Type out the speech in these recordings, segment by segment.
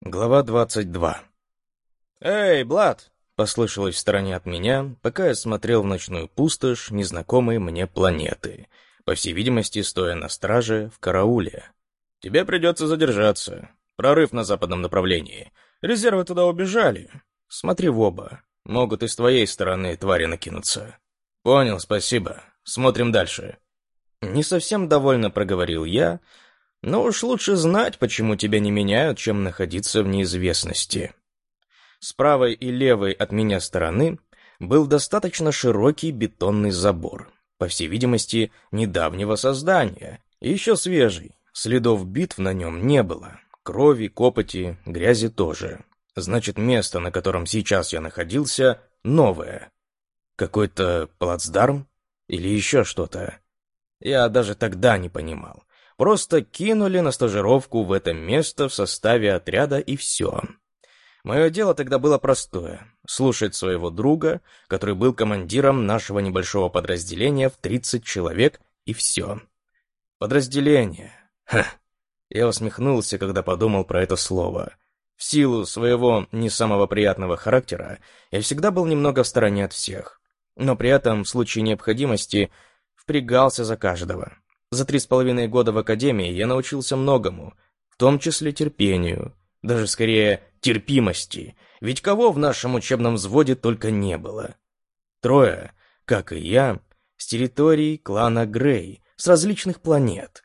Глава 22 «Эй, Блад!» — послышалось в стороне от меня, пока я смотрел в ночную пустошь незнакомой мне планеты, по всей видимости, стоя на страже в карауле. «Тебе придется задержаться. Прорыв на западном направлении. Резервы туда убежали. Смотри в оба. Могут и с твоей стороны твари накинуться». «Понял, спасибо. Смотрим дальше». Не совсем довольно проговорил я, — но уж лучше знать, почему тебя не меняют, чем находиться в неизвестности. С правой и левой от меня стороны был достаточно широкий бетонный забор, по всей видимости, недавнего создания, еще свежий. Следов битв на нем не было. Крови, копоти, грязи тоже. Значит, место, на котором сейчас я находился, новое. Какой-то плацдарм? Или еще что-то? Я даже тогда не понимал. Просто кинули на стажировку в это место в составе отряда и все. Мое дело тогда было простое — слушать своего друга, который был командиром нашего небольшого подразделения в 30 человек, и все. Подразделение. Ха. Я усмехнулся, когда подумал про это слово. В силу своего не самого приятного характера я всегда был немного в стороне от всех, но при этом в случае необходимости впрягался за каждого. За три с половиной года в академии я научился многому, в том числе терпению, даже скорее терпимости, ведь кого в нашем учебном взводе только не было. Трое, как и я, с территорий клана Грей, с различных планет.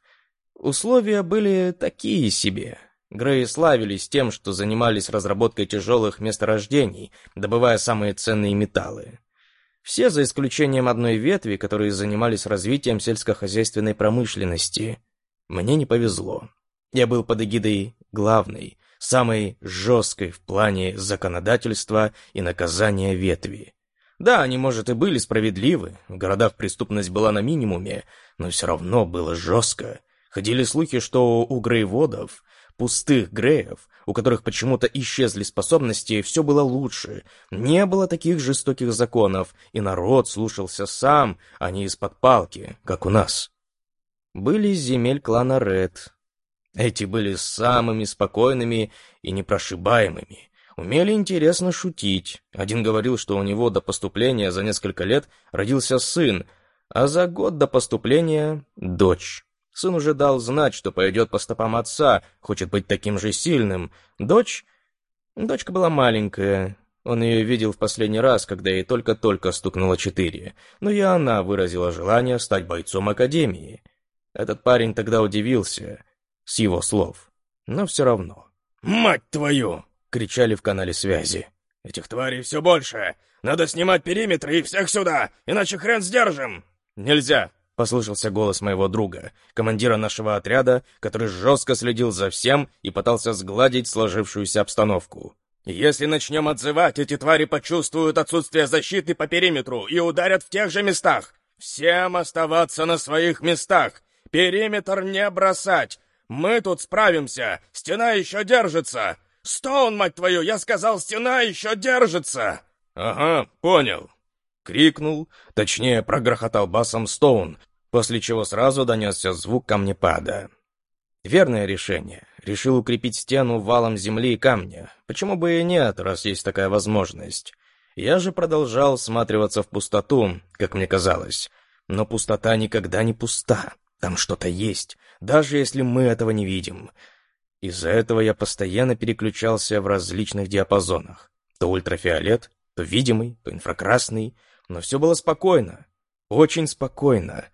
Условия были такие себе. Греи славились тем, что занимались разработкой тяжелых месторождений, добывая самые ценные металлы. Все, за исключением одной ветви, которые занимались развитием сельскохозяйственной промышленности. Мне не повезло. Я был под эгидой главной, самой жесткой в плане законодательства и наказания ветви. Да, они, может, и были справедливы, в городах преступность была на минимуме, но все равно было жестко. Ходили слухи, что у грейводов, пустых греев, у которых почему-то исчезли способности, все было лучше. Не было таких жестоких законов, и народ слушался сам, а не из-под палки, как у нас. Были земель клана Ред. Эти были самыми спокойными и непрошибаемыми. Умели интересно шутить. Один говорил, что у него до поступления за несколько лет родился сын, а за год до поступления — дочь. Сын уже дал знать, что пойдет по стопам отца, хочет быть таким же сильным. Дочь... Дочка была маленькая. Он ее видел в последний раз, когда ей только-только стукнуло четыре. Но и она выразила желание стать бойцом Академии. Этот парень тогда удивился, с его слов. Но все равно. «Мать твою!» — кричали в канале связи. «Этих тварей все больше! Надо снимать периметры и всех сюда, иначе хрен сдержим!» «Нельзя!» — послышался голос моего друга, командира нашего отряда, который жестко следил за всем и пытался сгладить сложившуюся обстановку. «Если начнем отзывать, эти твари почувствуют отсутствие защиты по периметру и ударят в тех же местах. Всем оставаться на своих местах. Периметр не бросать. Мы тут справимся. Стена еще держится. Стоун, мать твою, я сказал, стена еще держится!» «Ага, понял», Крикнул, точнее, прогрохотал басом Стоун, после чего сразу донесся звук камнепада. Верное решение. Решил укрепить стену валом земли и камня. Почему бы и нет, раз есть такая возможность? Я же продолжал всматриваться в пустоту, как мне казалось. Но пустота никогда не пуста. Там что-то есть, даже если мы этого не видим. Из-за этого я постоянно переключался в различных диапазонах. То ультрафиолет, то видимый, то инфракрасный — но все было спокойно. Очень спокойно.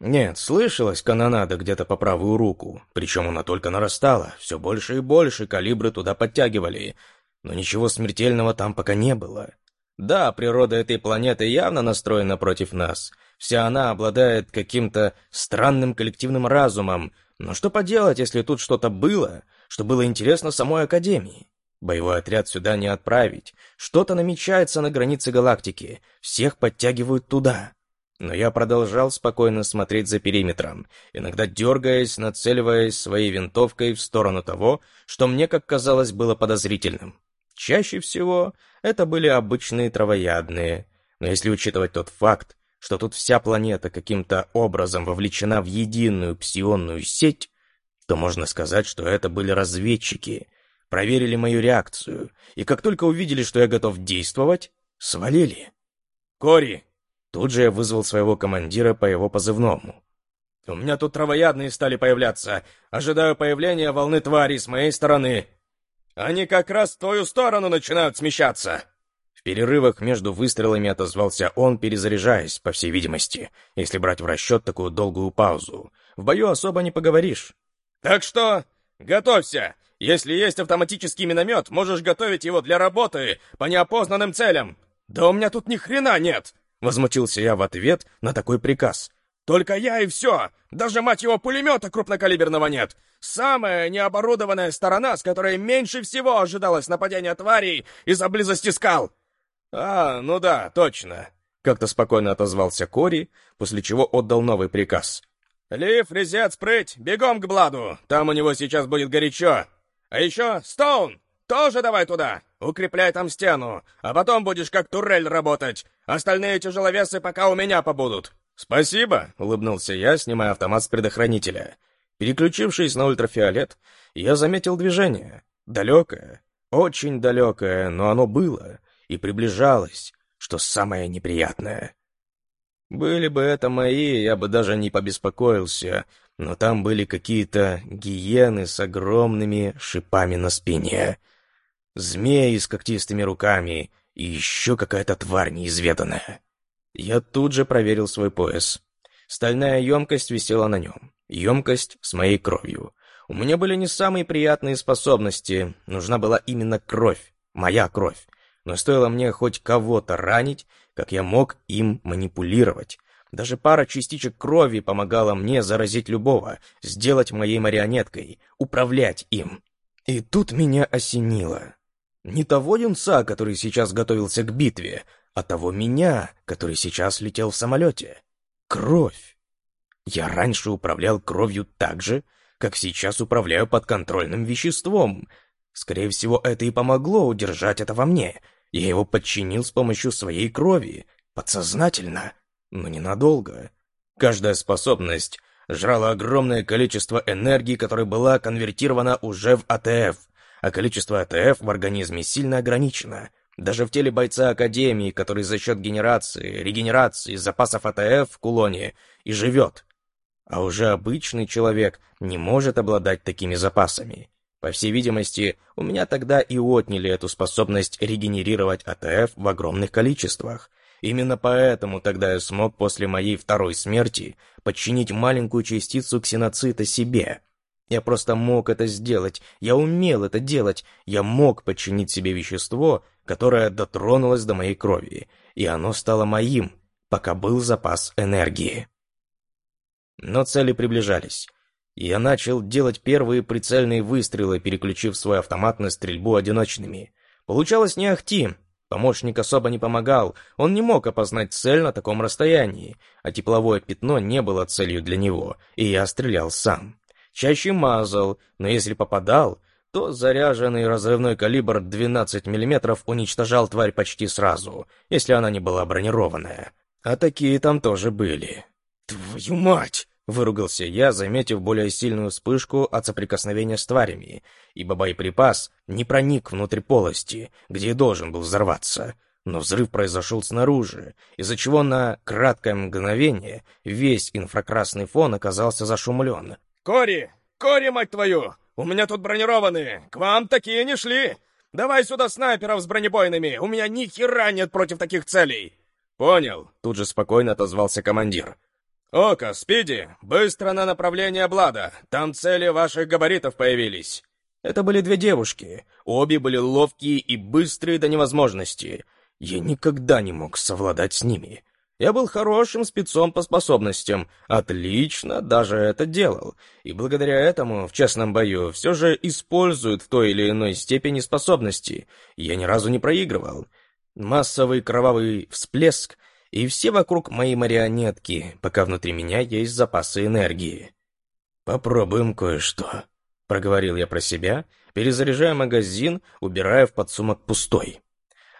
Нет, слышалась канонада где-то по правую руку, причем она только нарастала, все больше и больше калибры туда подтягивали, но ничего смертельного там пока не было. Да, природа этой планеты явно настроена против нас. Вся она обладает каким-то странным коллективным разумом, но что поделать, если тут что-то было, что было интересно самой Академии? Боевой отряд сюда не отправить. Что-то намечается на границе галактики. Всех подтягивают туда. Но я продолжал спокойно смотреть за периметром, иногда дергаясь, нацеливаясь своей винтовкой в сторону того, что мне, как казалось, было подозрительным. Чаще всего это были обычные травоядные. Но если учитывать тот факт, что тут вся планета каким-то образом вовлечена в единую псионную сеть, то можно сказать, что это были разведчики — проверили мою реакцию, и как только увидели, что я готов действовать, свалили. «Кори!» Тут же я вызвал своего командира по его позывному. «У меня тут травоядные стали появляться. Ожидаю появления волны тварей с моей стороны. Они как раз в твою сторону начинают смещаться!» В перерывах между выстрелами отозвался он, перезаряжаясь, по всей видимости, если брать в расчет такую долгую паузу. В бою особо не поговоришь. «Так что, готовься! Если есть автоматический миномет, можешь готовить его для работы по неопознанным целям!» «Да у меня тут ни хрена нет!» Возмутился я в ответ на такой приказ. «Только я и все! Даже, мать его, пулемета крупнокалиберного нет! Самая необорудованная сторона, с которой меньше всего ожидалось нападения тварей из-за близости скал!» «А, ну да, точно!» Как-то спокойно отозвался Кори, после чего отдал новый приказ. «Лив, резет, спрыть, бегом к Бладу! Там у него сейчас будет горячо! А еще Стоун! Тоже давай туда! Укрепляй там стену, а потом будешь как турель работать! Остальные тяжеловесы пока у меня побудут!» «Спасибо!» — улыбнулся я, снимая автомат с предохранителя. Переключившись на ультрафиолет, я заметил движение. Далекое, очень далекое, но оно было и приближалось, что самое неприятное. Были бы это мои, я бы даже не побеспокоился, но там были какие-то гиены с огромными шипами на спине, змеи с когтистыми руками и еще какая-то тварь неизведанная. Я тут же проверил свой пояс. Стальная емкость висела на нем. Емкость с моей кровью. У меня были не самые приятные способности, нужна была именно кровь, моя кровь. Но стоило мне хоть кого-то ранить, как я мог им манипулировать. Даже пара частичек крови помогала мне заразить любого, сделать моей марионеткой, управлять им. И тут меня осенило. Не того юнца, который сейчас готовился к битве, а того меня, который сейчас летел в самолете. Кровь. Я раньше управлял кровью так же, как сейчас управляю подконтрольным веществом. Скорее всего, это и помогло удержать это во мне. Я его подчинил с помощью своей крови, подсознательно, но ненадолго. Каждая способность жрала огромное количество энергии, которая была конвертирована уже в АТФ, а количество АТФ в организме сильно ограничено — даже в теле бойца Академии, который за счет генерации, регенерации, запасов АТФ в кулоне и живет. А уже обычный человек не может обладать такими запасами. По всей видимости, у меня тогда и отняли эту способность регенерировать АТФ в огромных количествах. Именно поэтому тогда я смог после моей второй смерти подчинить маленькую частицу ксеноцита себе. Я просто мог это сделать, я умел это делать, я мог подчинить себе вещество, которое дотронулось до моей крови, и оно стало моим, пока был запас энергии. Но цели приближались. Я начал делать первые прицельные выстрелы, переключив свой автомат на стрельбу одиночными. Получалось не ахти. Помощник особо не помогал, он не мог опознать цель на таком расстоянии, а тепловое пятно не было целью для него, и я стрелял сам. Чаще мазал, но если попадал, то заряженный разрывной калибр 12 мм уничтожал тварь почти сразу, если она не была бронированная. А такие там тоже были. «Твою мать!» — выругался я, заметив более сильную вспышку от соприкосновения с тварями, ибо боеприпас не проник внутрь полости, где и должен был взорваться. Но взрыв произошел снаружи, из-за чего на краткое мгновение весь инфракрасный фон оказался зашумлен. «Кори! Кори, мать твою! У меня тут бронированные! К вам такие не шли! Давай сюда снайперов с бронебойными! У меня ни хера нет против таких целей!» «Понял», — тут же спокойно отозвался командир. «Ока, Спиди, быстро на направление Блада! Там цели ваших габаритов появились!» Это были две девушки. Обе были ловкие и быстрые до невозможности. Я никогда не мог совладать с ними. Я был хорошим спецом по способностям, отлично даже это делал, и благодаря этому в честном бою все же используют в той или иной степени способности. Я ни разу не проигрывал. Массовый кровавый всплеск, и все вокруг мои марионетки, пока внутри меня есть запасы энергии. «Попробуем кое-что», — проговорил я про себя, перезаряжая магазин, убирая в подсумок пустой.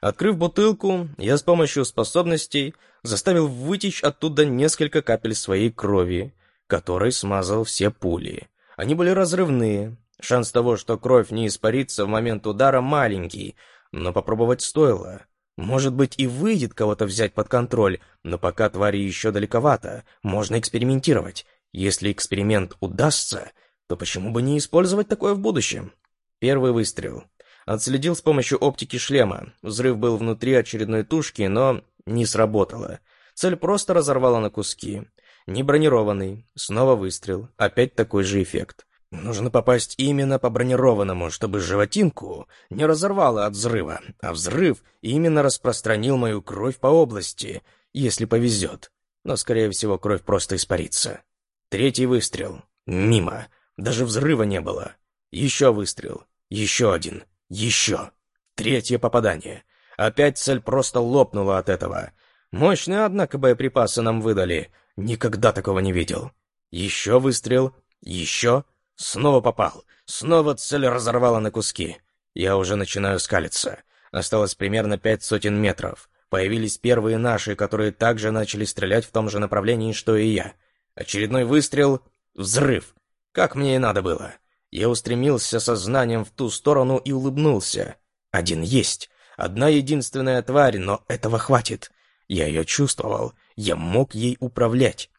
Открыв бутылку, я с помощью способностей заставил вытечь оттуда несколько капель своей крови, которой смазал все пули. Они были разрывные. Шанс того, что кровь не испарится в момент удара, маленький, но попробовать стоило. Может быть и выйдет кого-то взять под контроль, но пока твари еще далековато, можно экспериментировать. Если эксперимент удастся, то почему бы не использовать такое в будущем? Первый выстрел. Отследил с помощью оптики шлема. Взрыв был внутри очередной тушки, но не сработало. Цель просто разорвала на куски. Не бронированный. Снова выстрел. Опять такой же эффект. Нужно попасть именно по бронированному, чтобы животинку не разорвало от взрыва, а взрыв именно распространил мою кровь по области, если повезет. Но, скорее всего, кровь просто испарится. Третий выстрел. Мимо. Даже взрыва не было. Еще выстрел. Еще один. Еще. Третье попадание. Опять цель просто лопнула от этого. Мощные, однако, боеприпасы нам выдали. Никогда такого не видел. Еще выстрел. Еще. Снова попал. Снова цель разорвала на куски. Я уже начинаю скалиться. Осталось примерно пять сотен метров. Появились первые наши, которые также начали стрелять в том же направлении, что и я. Очередной выстрел. Взрыв. Как мне и надо было. Я устремился сознанием в ту сторону и улыбнулся. Один есть. Одна единственная тварь, но этого хватит. Я ее чувствовал. Я мог ей управлять.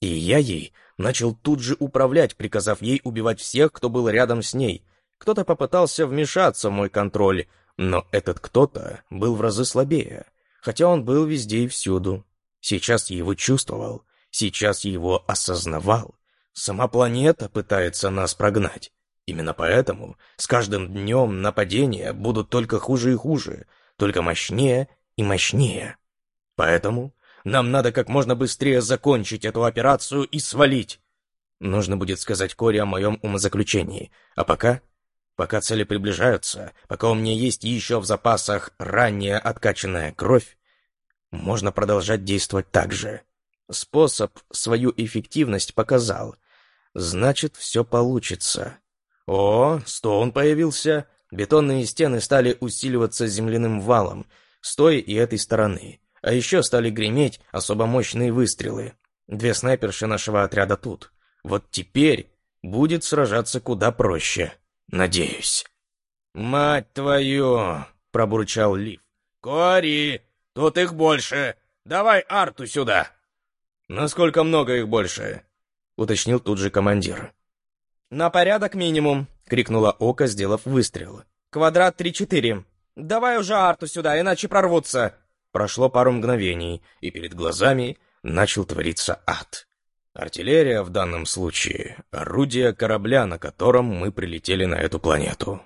И я ей начал тут же управлять, приказав ей убивать всех, кто был рядом с ней. Кто-то попытался вмешаться в мой контроль, но этот кто-то был в разы слабее, хотя он был везде и всюду. Сейчас я его чувствовал, сейчас я его осознавал. Сама планета пытается нас прогнать. Именно поэтому с каждым днем нападения будут только хуже и хуже, только мощнее и мощнее. Поэтому нам надо как можно быстрее закончить эту операцию и свалить. Нужно будет сказать Коре о моем умозаключении. А пока... Пока цели приближаются, пока у меня есть еще в запасах ранее откачанная кровь, можно продолжать действовать так же. Способ свою эффективность показал. Значит, все получится. О, Стоун появился. Бетонные стены стали усиливаться земляным валом с той и этой стороны. А еще стали греметь особо мощные выстрелы. Две снайперши нашего отряда тут. Вот теперь будет сражаться куда проще. Надеюсь. «Мать твою!» — пробурчал Лив. «Кори! Тут их больше! Давай Арту сюда!» «Насколько много их больше?» — уточнил тут же командир. «На порядок минимум!» — крикнула Ока, сделав выстрел. «Квадрат 3-4. Давай уже Арту сюда, иначе прорвутся!» Прошло пару мгновений, и перед глазами начал твориться ад. Артиллерия в данном случае — орудие корабля, на котором мы прилетели на эту планету.